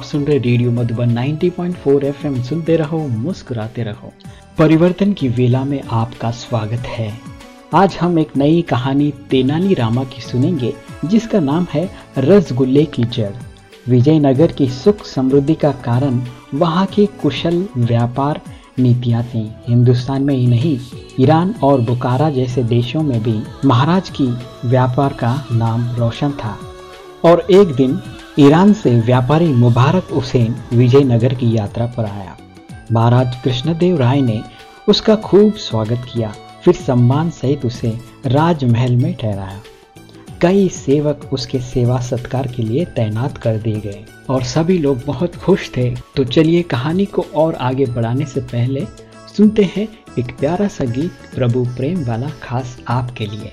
आप सुन रहे radio Madhuban 90.4 FM. सुनते रहो, मुस्कुराते रहो। परिवर्तन की वेला में आपका स्वागत है। आज हम एक नई कहानी तेनाली रामा की सुनेंगे, जिसका नाम है रसगुल्ले की जड़। विजयनगर की सुख समृद्धि का कारण वहाँ के कुशल व्यापार नीतियाँ थी। हिंदुस्तान में ही नहीं, ईरान और बुकारा जैसे देशों में भी महाराज की व्यापार का नाम रोशन था। और एक दिन ईरान से व्यापारी मुबारक हुसैन विजयनगर की यात्रा पर आया। महाराज कृष्णदेव राय ने उसका खूब स्वागत किया, फिर सम्मान सहित उसे राजमहल में ठहराया। कई सेवक उसके सेवा सत्कार के लिए तैनात कर दिए गए और सभी लोग बहुत खुश थे। तो चलिए कहानी को और आगे बढ़ाने से पहले सुनते हैं एक प्यारा सा गीत, प्रभु प्रेम वाला खास आपके लिए।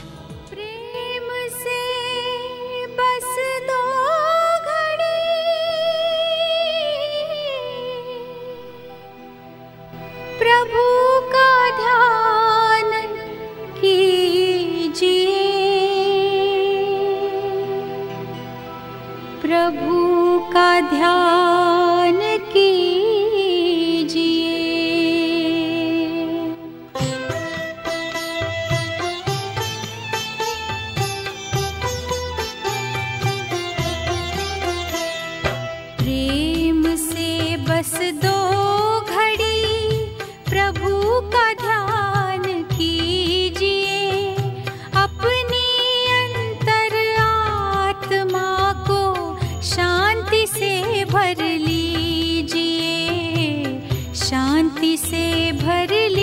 आप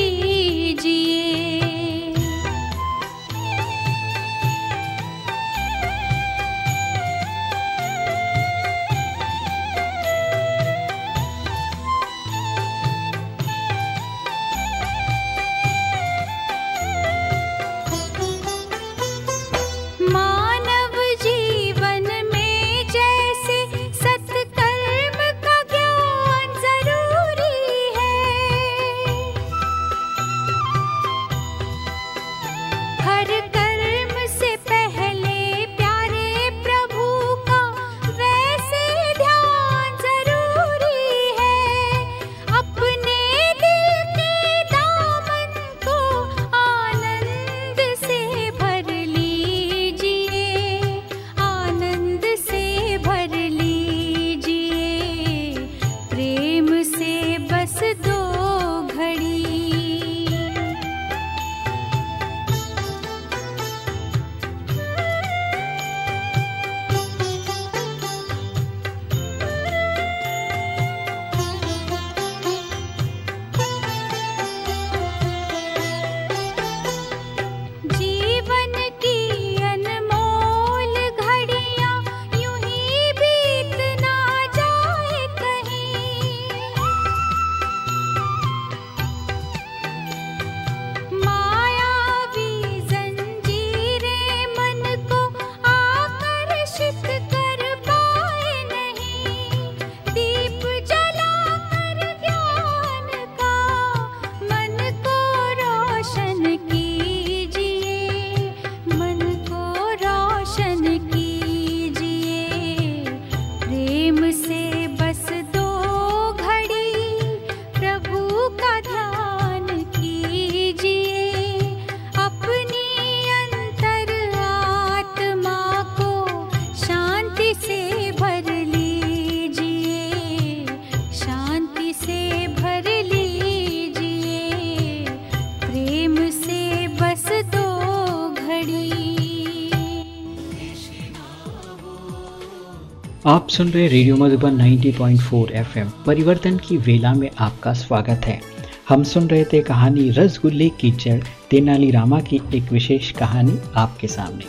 सुन रहे रेडियो मधुबन 90.4 एफएम। परिवर्तन की वेला में आपका स्वागत है। हम सुन रहे थे कहानी रसगुल्ले की जड़, तेनाली रामा की एक विशेष कहानी आपके सामने।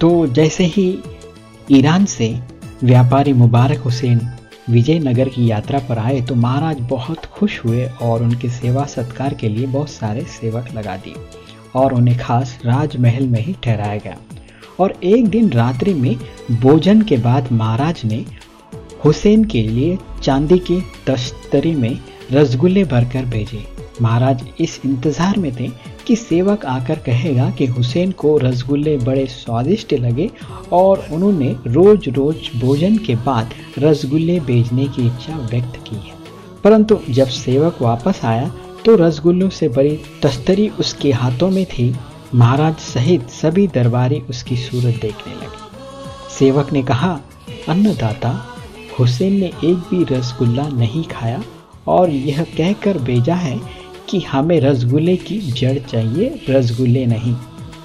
तो जैसे ही ईरान से व्यापारी मुबारक हुसैन विजयनगर की यात्रा पर आए तो महाराज बहुत खुश हुए और उनके सेवा सत्कार के लिए बहुत सारे सेवक लगा दिए और उन्हें खास राजमहल में ही ठहराया गया। और एक दिन रात्रि में भोजन के बाद महाराज ने हुसैन के लिए चांदी की तश्तरी में रसगुल्ले भरकर भेजे। महाराज इस इंतज़ार में थे कि सेवक आकर कहेगा कि हुसैन को रसगुल्ले बड़े स्वादिष्ट लगे और उन्होंने रोज रोज भोजन के बाद रसगुल्ले भेजने की इच्छा व्यक्त की है। परंतु जब सेवक वापस आया तो रसगुल्लों से बड़ी तस्तरी उसके हाथों में थी। महाराज सहित सभी दरबारी उसकी सूरत देखने लगे। सेवक ने कहा, अन्नदाता, हुसैन ने एक भी रसगुल्ला नहीं खाया और यह कहकर भेजा है कि हमें रसगुल्ले की जड़ चाहिए, रसगुल्ले नहीं।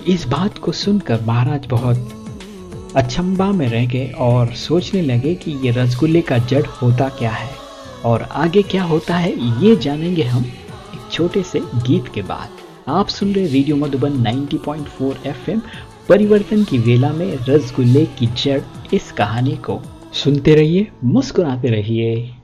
इस बात को सुनकर महाराज बहुत अचंबा में रह गए और सोचने लगे कि ये रसगुल्ले का जड़ होता क्या है और आगे क्या होता है, ये जानेंगे हम एक छोटे से गीत के बाद। आप सुन रहे रेडियो मधुबन 90.4 एफएम, परिवर्तन की वेला में रसगुल्ले की जड़ इस कहानी को। सुनते रहिए, मुस्कुराते रहिए।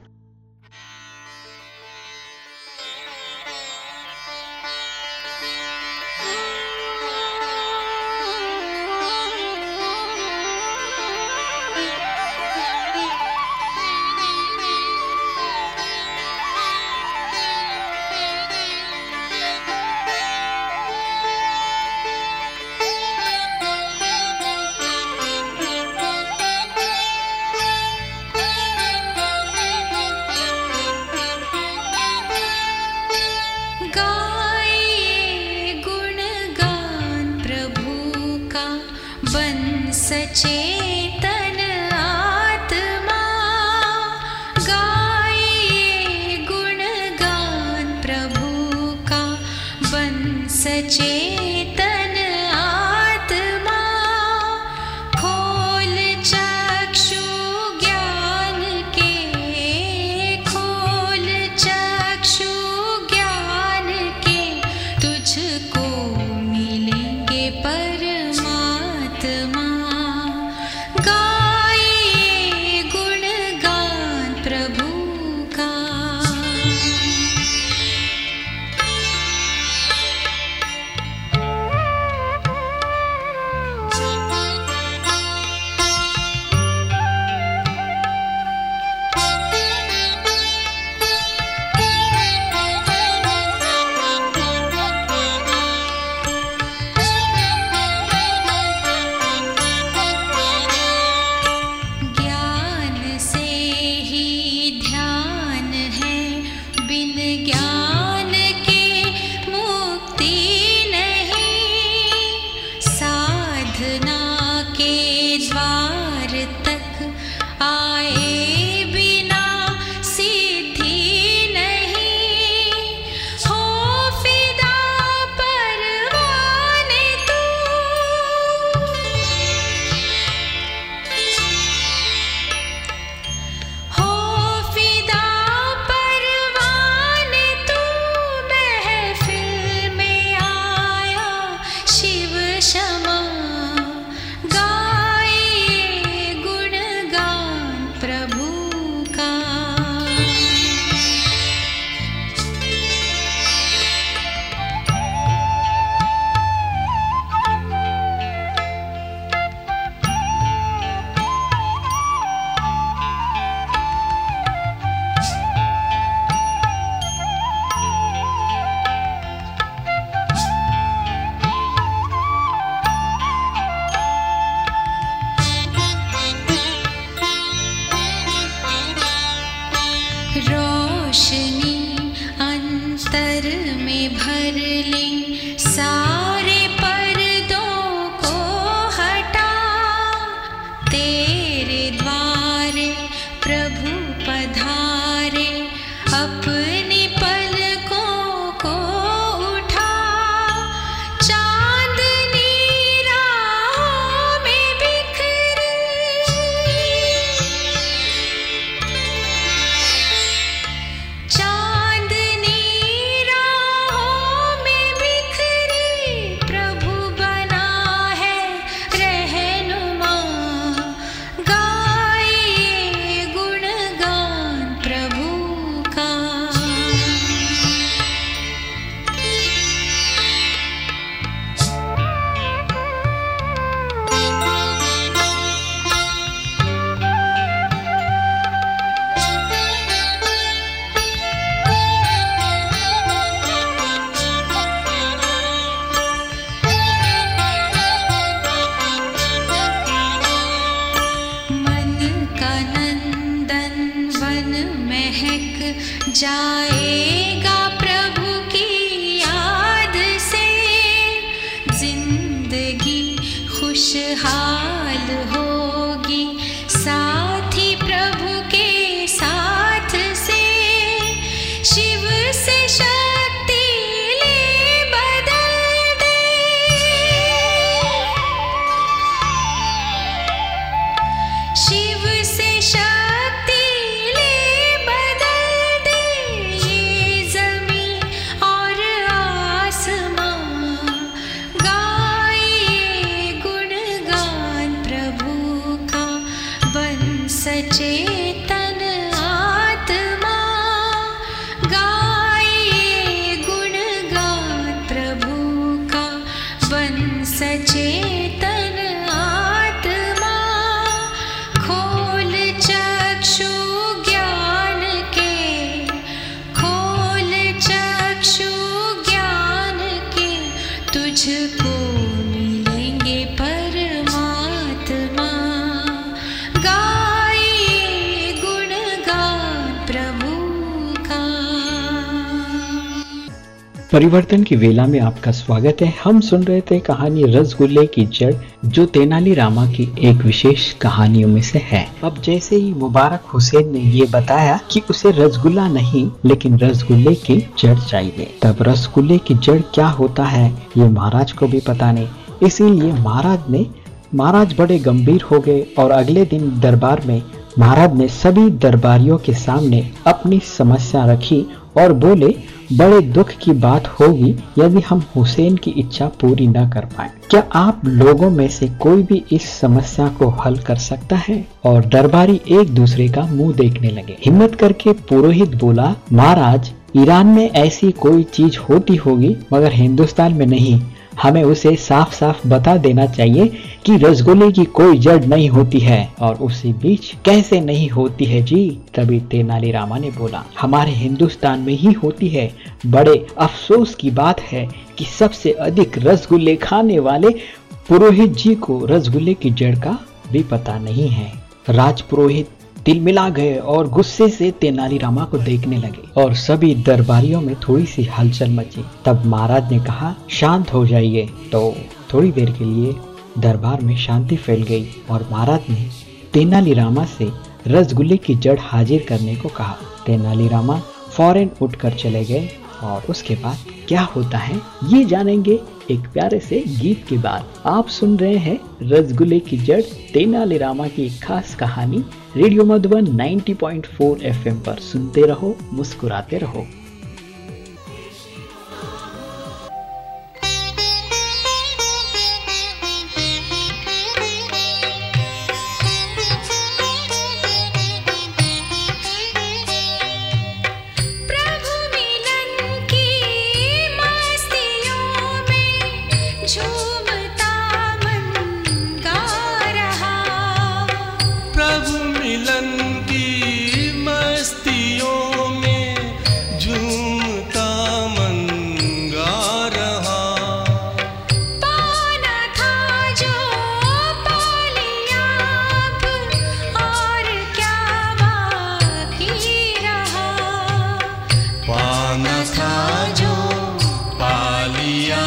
परिवर्तन की वेला में आपका स्वागत है। हम सुन रहे थे कहानी रसगुल्ले की जड़, जो तेनाली रामा की एक विशेष कहानियों में से है। अब जैसे ही मुबारक हुसैन ने ये बताया कि उसे रसगुल्ला नहीं, लेकिन रसगुल्ले की जड़ चाहिए। तब रसगुल्ले की जड़ क्या होता है, ये महाराज को भी पता नहीं। इसीलिए महाराज ने, महाराज बड़े गंभीर हो गए और अगले दिन दरबार में, महाराज ने सभी दरबारियों के सामने अपनी समस्या रखी और बोले, बड़े दुख की बात होगी यदि हम हुसैन की इच्छा पूरी न कर पाए। क्या आप लोगों में से कोई भी इस समस्या को हल कर सकता है? और दरबारी एक दूसरे का मुँह देखने लगे। हिम्मत करके पुरोहित बोला, महाराज, ईरान में ऐसी कोई चीज़ होती होगी, मगर हिंदुस्तान में नहीं। हमें उसे साफ़ साफ़ बता देना चाहिए कि रसगुल्ले की कोई जड़ नहीं होती है और उसी बीच कैसे नहीं होती है जी? तभी तेनालीरामा ने बोला, हमारे हिंदुस्तान में ही होती है। बड़े अफसोस की बात है कि सबसे अधिक रसगुल्ले खाने वाले पुरोहित जी को रसगुल्ले की जड़ का भी पता नहीं है। राज पुरोहित तिलमिला गए और गुस्से से तेनालीरामा को देखने लगे और सभी दरबारियों में थोड़ी सी हलचल मची। तब महाराज ने कहा, शांत हो जाइए। तो थोड़ी देर के लिए दरबार में शांति फैल गई और महाराज ने तेनालीरामा से रसगुल्ले की जड़ हाजिर करने को कहा। तेनालीरामा फ़ौरन उठकर चले गए और उसके बाद क्या होता है, ये जानेंगे। एक प्यारे से गीत के बाद आप सुन रहे हैं रसगुल्ले की जड़ तेनालीरामा की एक खास कहानी, रेडियो मधुबन 90.4 एफएम पर सुनते रहो, मुस्कुराते रहो। साजो पालिया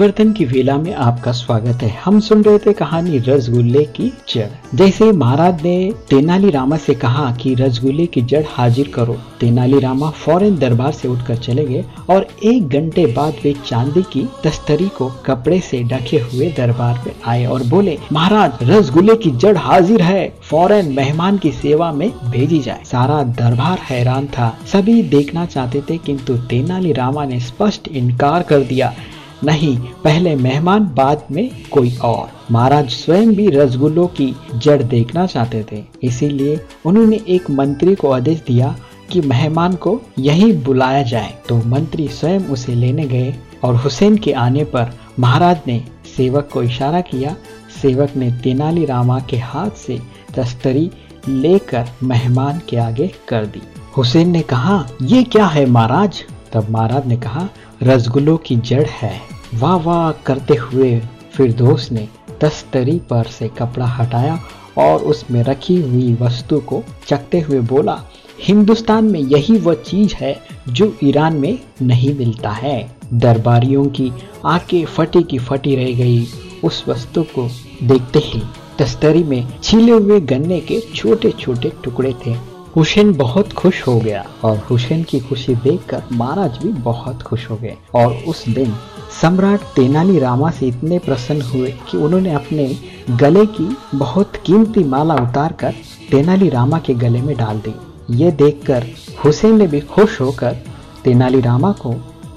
परिवर्तन की वेला में आपका स्वागत है। हम सुन रहे थे कहानी रसगुल्ले की जड़। जैसे महाराज ने तेनाली रामा से कहा कि रसगुल्ले की जड़ हाजिर करो। तेनाली रामा फ़ौरन दरबार से उठकर चले गए और एक घंटे बाद वे चांदी की तस्तरी को कपड़े से ढके हुए दरबार में आए और बोले, महाराज, रसगुल्ले की जड़ हाजिर है। फ़ौरन मेहमान की सेवा में भेजी जाए। सारा दरबार हैरान था। सभी देखना चाहते थे, किंतु तेनाली रामा ने स्पष्ट इनकार कर दिया। नहीं, पहले मेहमान, बाद में कोई और। महाराज स्वयं भी रसगुल्लों की जड़ देखना चाहते थे। इसीलिए उन्होंने एक मंत्री को आदेश दिया कि मेहमान को यहीं बुलाया जाए। तो मंत्री स्वयं उसे लेने गए और हुसैन के आने पर महाराज ने सेवक को इशारा किया। सेवक ने तेनाली रामा के हाथ से तस्तरी लेकर मेहमान के आगे कर दी। हुसैन ने कहा, ये क्या है महाराज? तब महाराज ने कहा रसगुल्लों की जड़ है। वाह वाह करते हुए फिरदोस ने तस्तरी पर से कपड़ा हटाया और उसमें रखी हुई वस्तु को चखते हुए बोला, हिंदुस्तान में यही वह चीज़ है जो ईरान में नहीं मिलता है। दरबारियों की आँखें फटी की फटी रह गई। उस वस्तु को देखते ही तस्तरी में छीले हुए गन्ने के छोटे छोटे टुकड़े थे। हुसैन बहुत खुश हो गया और हुसैन की खुशी देखकर महाराज भी बहुत खुश हो गए। और उस दिन सम्राट तेनाली रामा से इतने प्रसन्न हुए कि उन्होंने अपने गले की बहुत कीमती माला उतारकर तेनाली रामा के गले में डाल दी। ये देखकर हुसैन ने भी खुश होकर तेनाली रामा को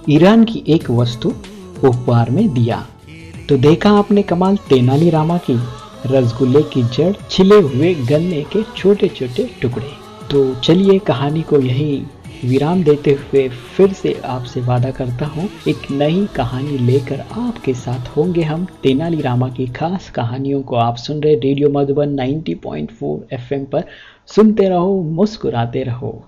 ईरान की एक वस्तु उपहार में दिया। तो देखा आपने कमाल, तेनाली रामा की रसगुल्ले की जड़ छिले हुए गन्ने के छोटे छोटे टुकड़े। तो चलिए कहानी को यही विराम देते हुए फिर से आपसे वादा करता हूँ, एक नई कहानी लेकर आपके साथ होंगे हम तेनाली रामा की खास कहानियों को आप सुन रहे रेडियो मधुबन 90.4 एफएम पर। सुनते रहो, मुस्कुराते रहो।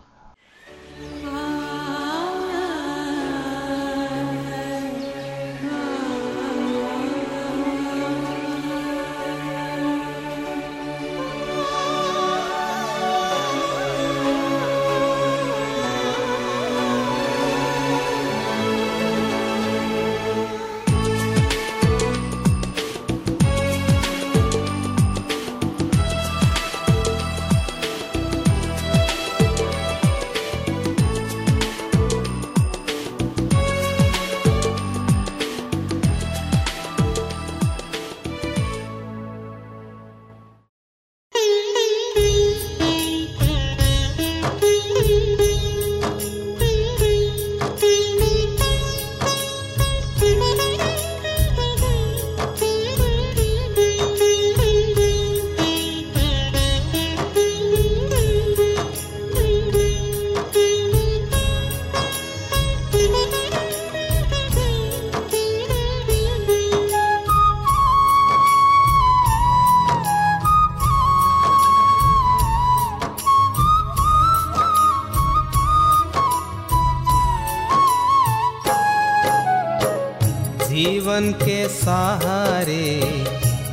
सहारे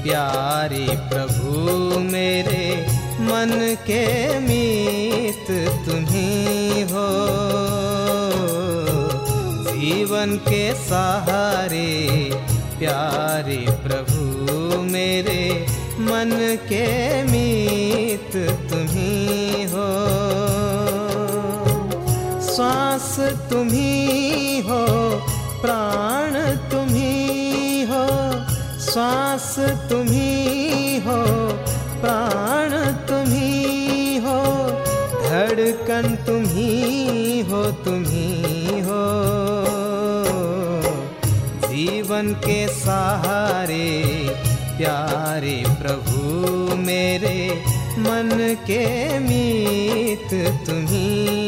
प्यारे प्रभु मेरे मन के मीत तुम्ही हो। जीवन के सहारे प्यारे प्रभु मेरे मन के मीत तुम्ही हो। श्वास तुम्ही हो। श्वास तुम्ही हो, प्राण तुम्ही हो, धड़कन तुम्ही हो तुम्ही हो। जीवन के सहारे, प्यारे प्रभु मेरे, मन के मीत तुम्ही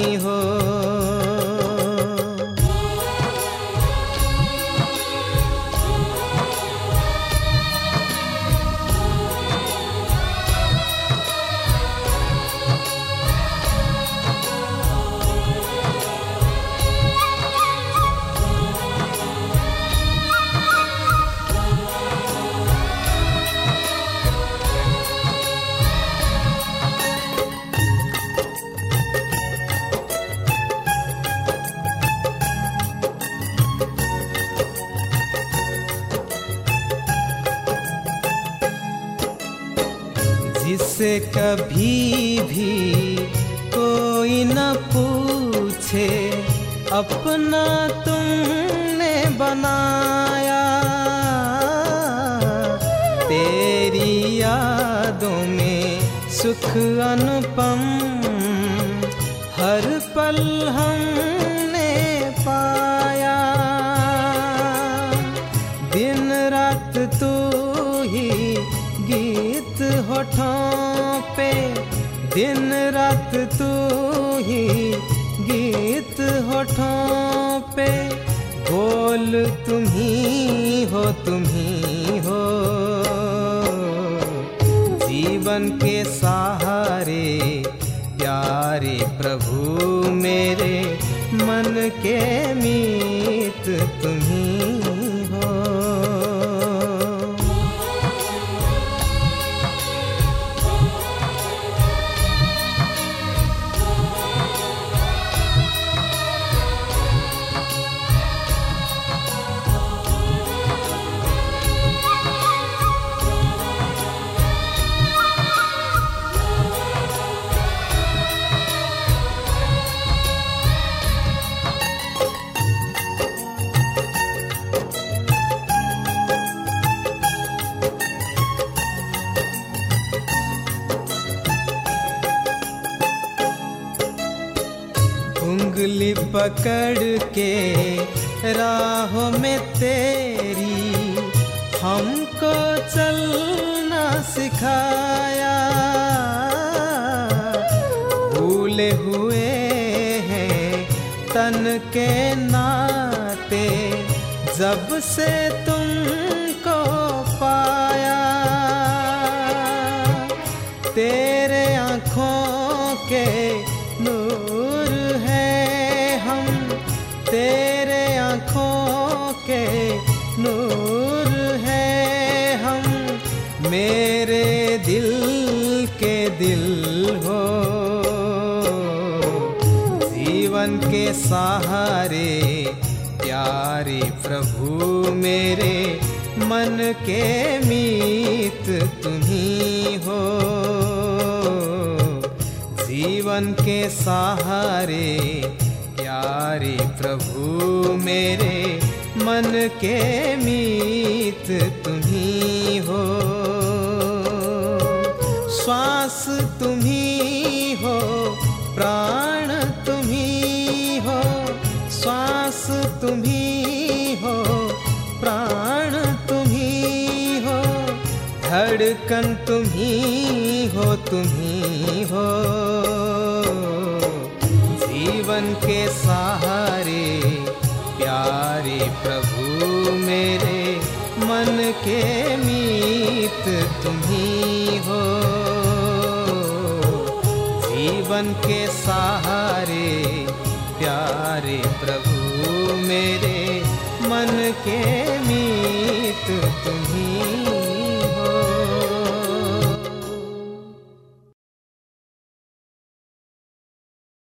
बनाया। तेरी यादों में सुख अनुपम, हर पल हमने पाया। दिन रात तू ही गीत होठों पे, दिन रात तू ही गीत होठों पे। बोल तुम्ही हो तुम्ही हो। जीवन के सहारे, प्यारे प्रभु मेरे, मन के मीत तुम्ही पकड़ के राहों में तेरी हमको चलना सिखाया। भूले हुए हैं तन के नाते जब से तुमको सहारे, प्यारे प्रभु मेरे, मन के मीत तुम्ही हो। जीवन के सहारे, प्यारे प्रभु मेरे, मन के मीत तुम्ही हो। श्वास तुम्ही धड़कन तुम्ही हो तुम्ही हो। जीवन के सहारे, प्यारे प्रभु मेरे, मन के मीत तुम्ही हो। जीवन के सहारे, प्यारे प्रभु मेरे, मन के